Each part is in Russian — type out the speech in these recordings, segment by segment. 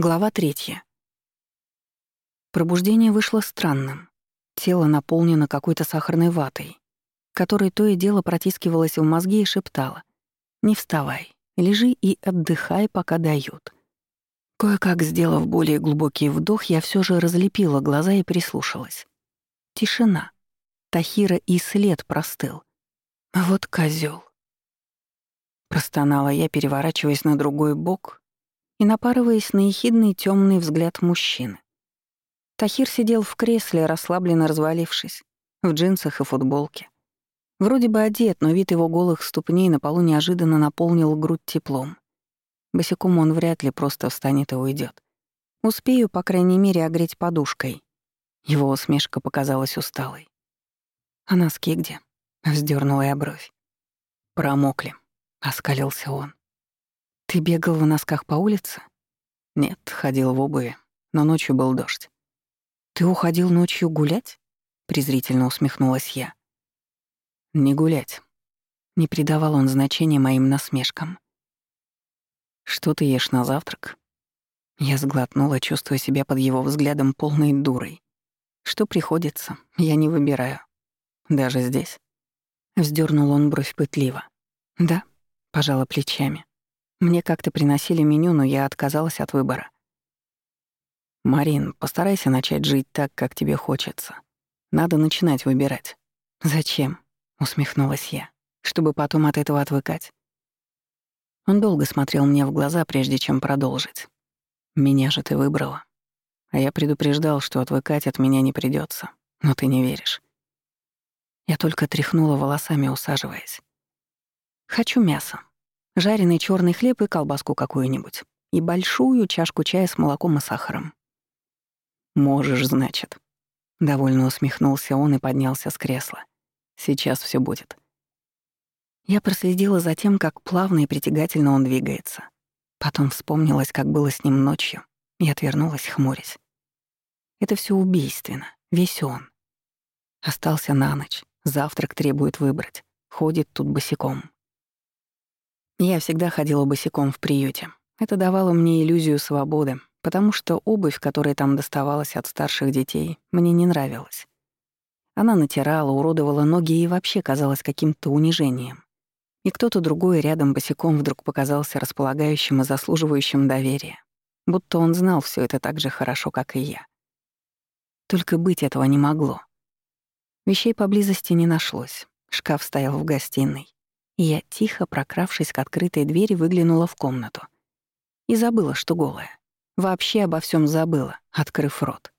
Глава третья. Пробуждение вышло странным. Тело наполнено какой-то сахарной ватой, которой то и дело протискивалось в мозги и шептала. «Не вставай, лежи и отдыхай, пока дают». Кое-как, сделав более глубокий вдох, я все же разлепила глаза и прислушалась. Тишина. Тахира и след простыл. Вот козел. Простонала я, переворачиваясь на другой бок и напарываясь на ехидный темный взгляд мужчины. Тахир сидел в кресле, расслабленно развалившись, в джинсах и футболке. Вроде бы одет, но вид его голых ступней на полу неожиданно наполнил грудь теплом. Босиком он вряд ли просто встанет и уйдет. Успею, по крайней мере, огреть подушкой. Его усмешка показалась усталой. «А носки где?» — вздернула я бровь. «Промокли», — оскалился он. «Ты бегал в носках по улице?» «Нет, ходил в обуви, но ночью был дождь». «Ты уходил ночью гулять?» — презрительно усмехнулась я. «Не гулять». Не придавал он значения моим насмешкам. «Что ты ешь на завтрак?» Я сглотнула, чувствуя себя под его взглядом полной дурой. Что приходится, я не выбираю. Даже здесь. Вздернул он бровь пытливо. Да, пожала плечами. Мне как-то приносили меню, но я отказалась от выбора. «Марин, постарайся начать жить так, как тебе хочется. Надо начинать выбирать». «Зачем?» — усмехнулась я. «Чтобы потом от этого отвыкать». Он долго смотрел мне в глаза, прежде чем продолжить. «Меня же ты выбрала. А я предупреждал, что отвыкать от меня не придется. Но ты не веришь». Я только тряхнула волосами, усаживаясь. «Хочу мясо», жареный черный хлеб и колбаску какую-нибудь, и большую чашку чая с молоком и сахаром. «Можешь, значит». Довольно усмехнулся он и поднялся с кресла. «Сейчас все будет». Я проследила за тем, как плавно и притягательно он двигается. Потом вспомнилась, как было с ним ночью, и отвернулась, хмурясь. Это все убийственно, весь он. Остался на ночь, завтрак требует выбрать, ходит тут босиком. Я всегда ходила босиком в приюте. Это давало мне иллюзию свободы, потому что обувь, которая там доставалась от старших детей, мне не нравилась. Она натирала, уродовала ноги и вообще казалась каким-то унижением. И кто-то другой рядом босиком вдруг показался располагающим и заслуживающим доверия, будто он знал все это так же хорошо, как и я. Только быть этого не могло. Вещей поблизости не нашлось. Шкаф стоял в гостиной я, тихо прокравшись к открытой двери, выглянула в комнату. И забыла, что голая. Вообще обо всем забыла, открыв рот.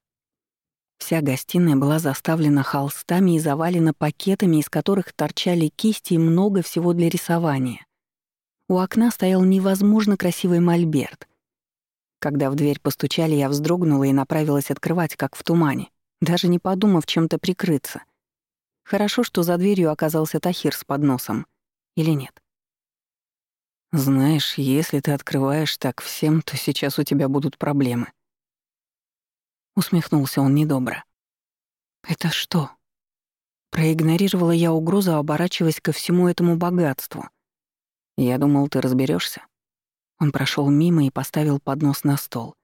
Вся гостиная была заставлена холстами и завалена пакетами, из которых торчали кисти и много всего для рисования. У окна стоял невозможно красивый мольберт. Когда в дверь постучали, я вздрогнула и направилась открывать, как в тумане, даже не подумав чем-то прикрыться. Хорошо, что за дверью оказался Тахир с подносом — или нет? Знаешь, если ты открываешь так всем, то сейчас у тебя будут проблемы. Усмехнулся он недобро. Это что? Проигнорировала я угрозу, оборачиваясь ко всему этому богатству. Я думал, ты разберешься. Он прошел мимо и поставил поднос на стол.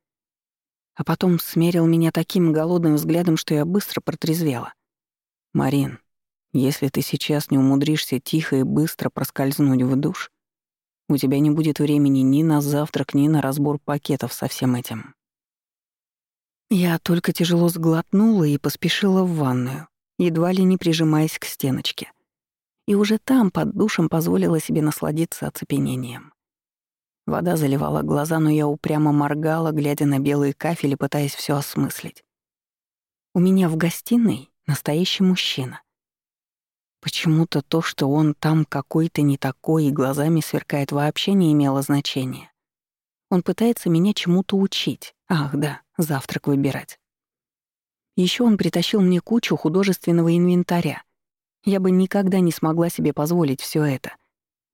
А потом смерил меня таким голодным взглядом, что я быстро протрезвела. «Марин, если ты сейчас не умудришься тихо и быстро проскользнуть в душ, у тебя не будет времени ни на завтрак, ни на разбор пакетов со всем этим. Я только тяжело сглотнула и поспешила в ванную, едва ли не прижимаясь к стеночке. И уже там, под душем, позволила себе насладиться оцепенением. Вода заливала глаза, но я упрямо моргала, глядя на белые кафели, пытаясь все осмыслить. У меня в гостиной настоящий мужчина. Почему-то то, что он там какой-то не такой и глазами сверкает, вообще не имело значения. Он пытается меня чему-то учить. Ах, да, завтрак выбирать. Еще он притащил мне кучу художественного инвентаря. Я бы никогда не смогла себе позволить все это.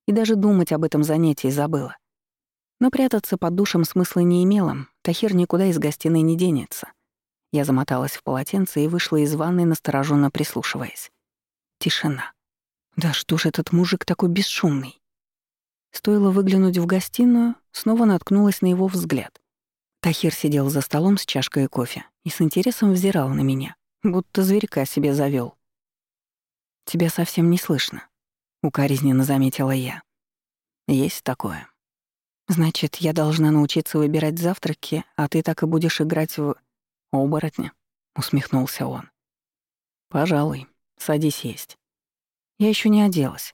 И даже думать об этом занятии забыла. Но прятаться под душем смысла не имело. Тахир никуда из гостиной не денется. Я замоталась в полотенце и вышла из ванной, настороженно прислушиваясь. Тишина. Да что ж этот мужик такой бесшумный? Стоило выглянуть в гостиную, снова наткнулась на его взгляд. Тахир сидел за столом с чашкой кофе и с интересом взирал на меня, будто зверька себе завёл. «Тебя совсем не слышно», — укоризненно заметила я. «Есть такое. Значит, я должна научиться выбирать завтраки, а ты так и будешь играть в... оборотня?» — усмехнулся он. «Пожалуй, садись есть». Я еще не оделась.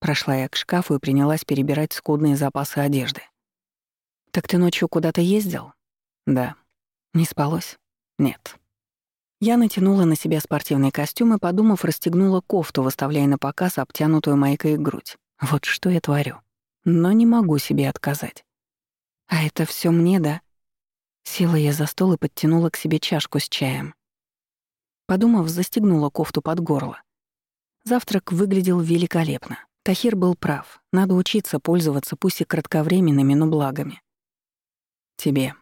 Прошла я к шкафу и принялась перебирать скудные запасы одежды. «Так ты ночью куда-то ездил?» «Да». «Не спалось?» «Нет». Я натянула на себя спортивный костюм и, подумав, расстегнула кофту, выставляя на показ обтянутую майкой грудь. Вот что я творю. Но не могу себе отказать. А это все мне, да? Села я за стол и подтянула к себе чашку с чаем. Подумав, застегнула кофту под горло. Завтрак выглядел великолепно. Тахир был прав. Надо учиться пользоваться пусть и кратковременными, но благами. Тебе.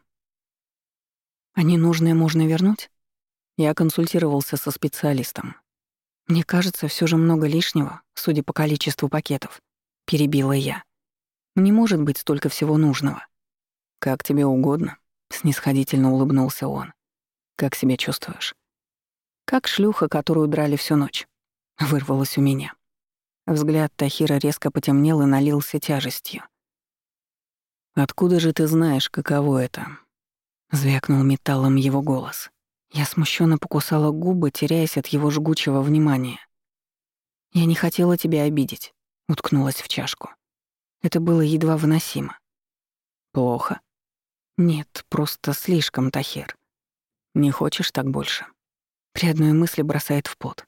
А ненужное можно вернуть? Я консультировался со специалистом. Мне кажется, все же много лишнего, судя по количеству пакетов. Перебила я. Не может быть столько всего нужного. Как тебе угодно, снисходительно улыбнулся он. Как себя чувствуешь? Как шлюха, которую драли всю ночь. Вырвалось у меня. Взгляд Тахира резко потемнел и налился тяжестью. «Откуда же ты знаешь, каково это?» Звякнул металлом его голос. Я смущенно покусала губы, теряясь от его жгучего внимания. «Я не хотела тебя обидеть», — уткнулась в чашку. Это было едва выносимо. «Плохо?» «Нет, просто слишком, Тахир. Не хочешь так больше?» При одной мысли бросает в пот.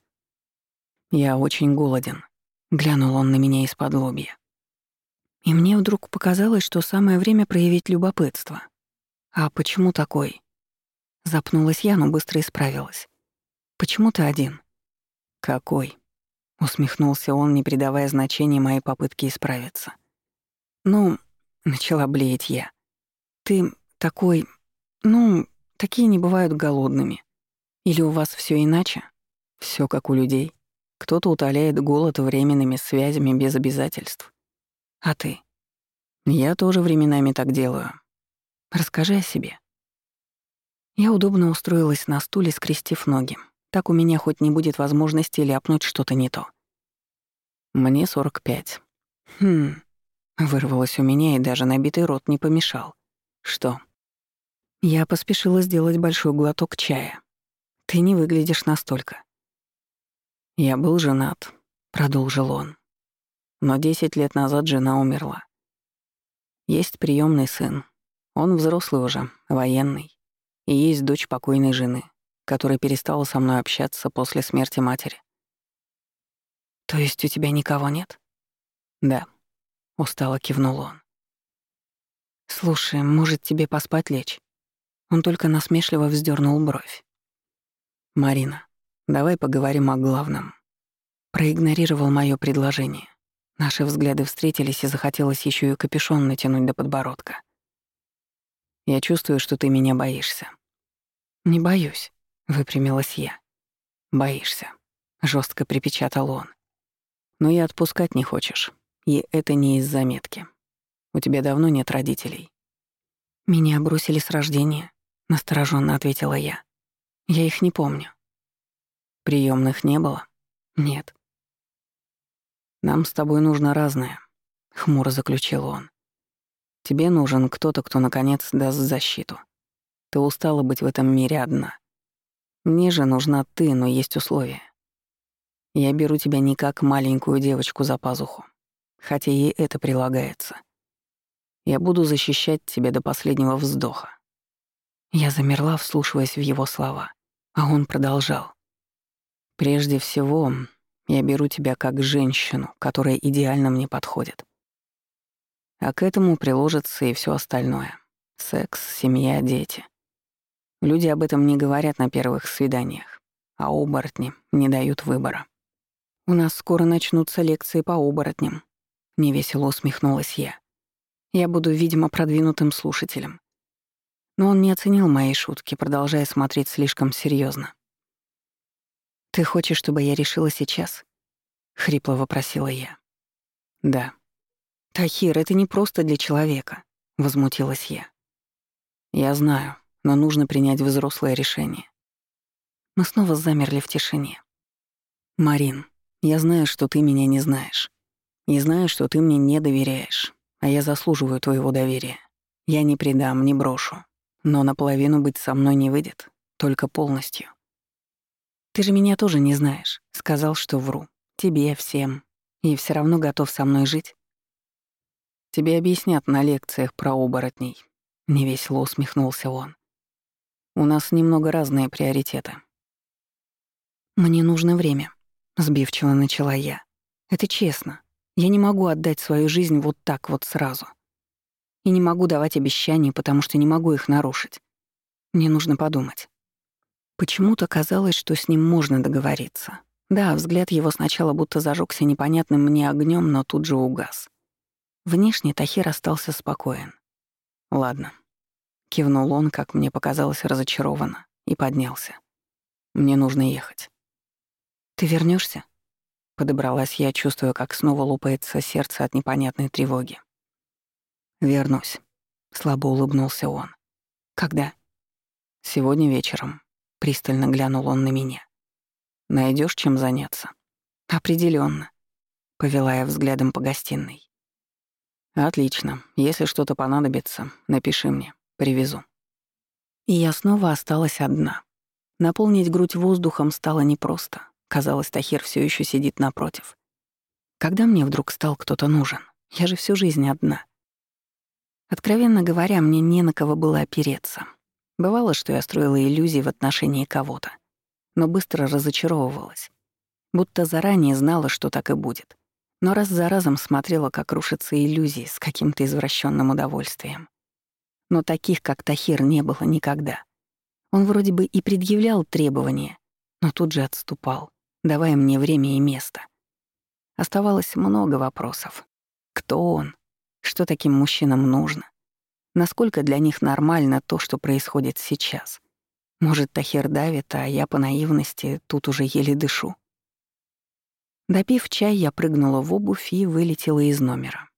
«Я очень голоден», — глянул он на меня из-под лобья. И мне вдруг показалось, что самое время проявить любопытство. «А почему такой?» Запнулась я, но быстро исправилась. «Почему ты один?» «Какой?» — усмехнулся он, не придавая значения моей попытке исправиться. «Ну...» — начала блеять я. «Ты такой... Ну, такие не бывают голодными. Или у вас все иначе? Все как у людей. Кто-то утоляет голод временными связями без обязательств. А ты? Я тоже временами так делаю. Расскажи о себе. Я удобно устроилась на стуле, скрестив ноги. Так у меня хоть не будет возможности ляпнуть что-то не то. Мне 45. Хм. Вырвалось у меня, и даже набитый рот не помешал. Что? Я поспешила сделать большой глоток чая. Ты не выглядишь настолько. Я был женат, продолжил он. Но десять лет назад жена умерла. Есть приемный сын. Он взрослый уже, военный. И есть дочь покойной жены, которая перестала со мной общаться после смерти матери. То есть у тебя никого нет? Да. Устало кивнул он. Слушай, может тебе поспать лечь? Он только насмешливо вздернул бровь. Марина, давай поговорим о главном. Проигнорировал мое предложение. Наши взгляды встретились, и захотелось еще и капюшон натянуть до подбородка. Я чувствую, что ты меня боишься. Не боюсь, выпрямилась я. Боишься, жестко припечатал он. Но и отпускать не хочешь. И это не из заметки. У тебя давно нет родителей. Меня бросили с рождения, настороженно ответила я. Я их не помню. Приемных не было? Нет. «Нам с тобой нужно разное», — хмуро заключил он. «Тебе нужен кто-то, кто, наконец, даст защиту. Ты устала быть в этом мире одна. Мне же нужна ты, но есть условия. Я беру тебя не как маленькую девочку за пазуху, хотя ей это прилагается. Я буду защищать тебя до последнего вздоха». Я замерла, вслушиваясь в его слова, а он продолжал. «Прежде всего, я беру тебя как женщину, которая идеально мне подходит. А к этому приложится и все остальное. Секс, семья, дети. Люди об этом не говорят на первых свиданиях, а оборотни не дают выбора. «У нас скоро начнутся лекции по оборотням», — невесело усмехнулась я. «Я буду, видимо, продвинутым слушателем». Но он не оценил моей шутки, продолжая смотреть слишком серьезно. «Ты хочешь, чтобы я решила сейчас?» — хрипло вопросила я. «Да». «Тахир, это не просто для человека», — возмутилась я. Я знаю, но нужно принять взрослое решение. Мы снова замерли в тишине. Марин, я знаю, что ты меня не знаешь. И знаю, что ты мне не доверяешь, а я заслуживаю твоего доверия. Я не предам, не брошу. Но наполовину быть со мной не выйдет, только полностью. Ты же меня тоже не знаешь. Сказал, что вру. Тебе, всем. И все равно готов со мной жить. Тебе объяснят на лекциях про оборотней. Невесело усмехнулся он. У нас немного разные приоритеты. Мне нужно время. Сбивчиво начала я. Это честно. Я не могу отдать свою жизнь вот так вот сразу. И не могу давать обещания, потому что не могу их нарушить. Мне нужно подумать. Почему-то казалось, что с ним можно договориться. Да, взгляд его сначала будто зажегся непонятным мне огнем, но тут же угас. Внешне Тахир остался спокоен. «Ладно», — кивнул он, как мне показалось, разочарованно, и поднялся. «Мне нужно ехать». «Ты вернешься? Подобралась я, чувствуя, как снова лупается сердце от непонятной тревоги. «Вернусь», — слабо улыбнулся он. «Когда?» «Сегодня вечером», — пристально глянул он на меня. Найдешь чем заняться?» Определенно, повела я взглядом по гостиной. «Отлично. Если что-то понадобится, напиши мне. Привезу». И я снова осталась одна. Наполнить грудь воздухом стало непросто. Казалось, Тахир все еще сидит напротив. Когда мне вдруг стал кто-то нужен? Я же всю жизнь одна. Откровенно говоря, мне не на кого было опереться. Бывало, что я строила иллюзии в отношении кого-то, но быстро разочаровывалась. Будто заранее знала, что так и будет. Но раз за разом смотрела, как рушатся иллюзии с каким-то извращенным удовольствием. Но таких, как Тахир, не было никогда. Он вроде бы и предъявлял требования, но тут же отступал давая мне время и место. Оставалось много вопросов. Кто он? Что таким мужчинам нужно? Насколько для них нормально то, что происходит сейчас? Может, Тахир давит, а я по наивности тут уже еле дышу. Допив чай, я прыгнула в обувь и вылетела из номера.